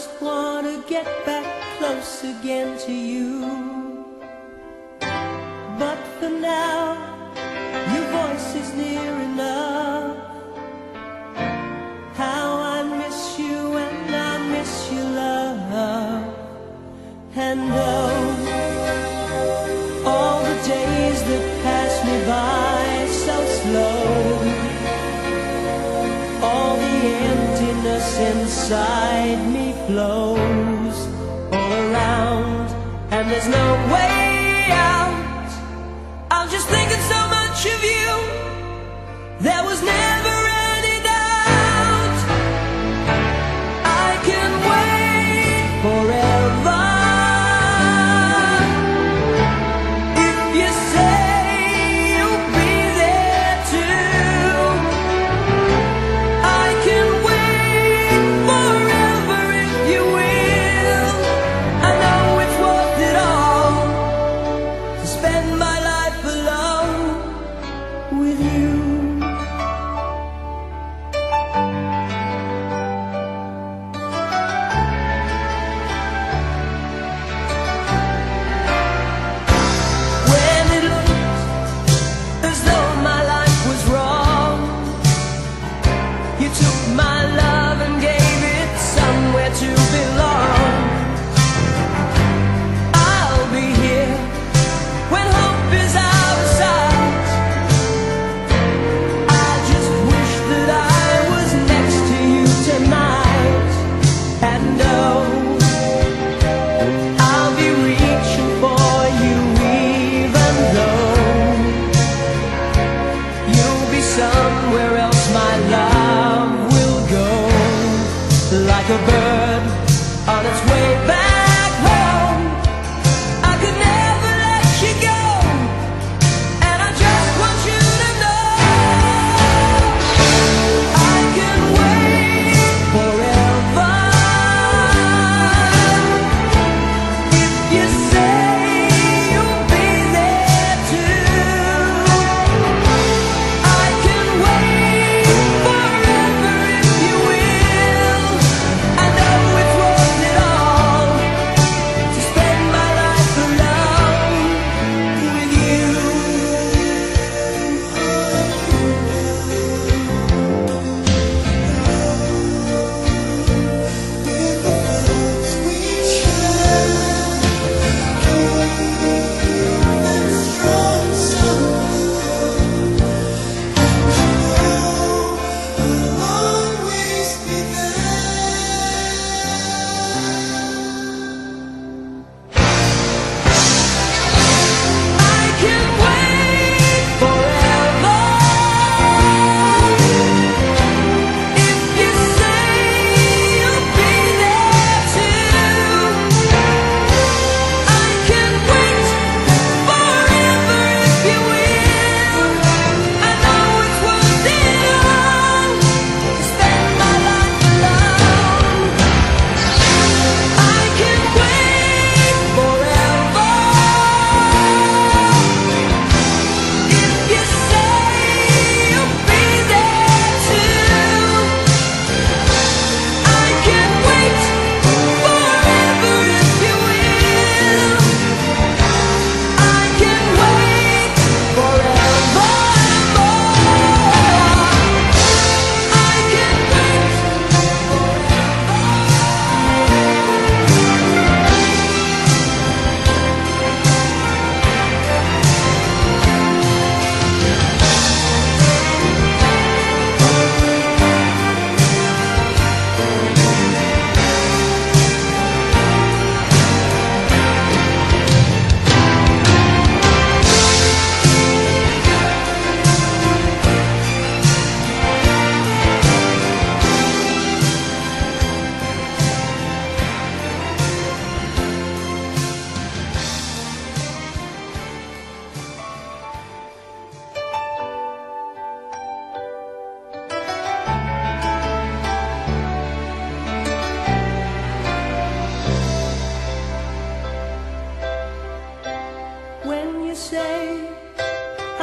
just want to get back close again to you. But for now, your voice is near enough. How I miss you and I miss your love. And oh, all the days that pass me by so slow. All the emptiness inside me blows all around, and there's no way. a bird on its way back.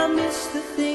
I miss the things.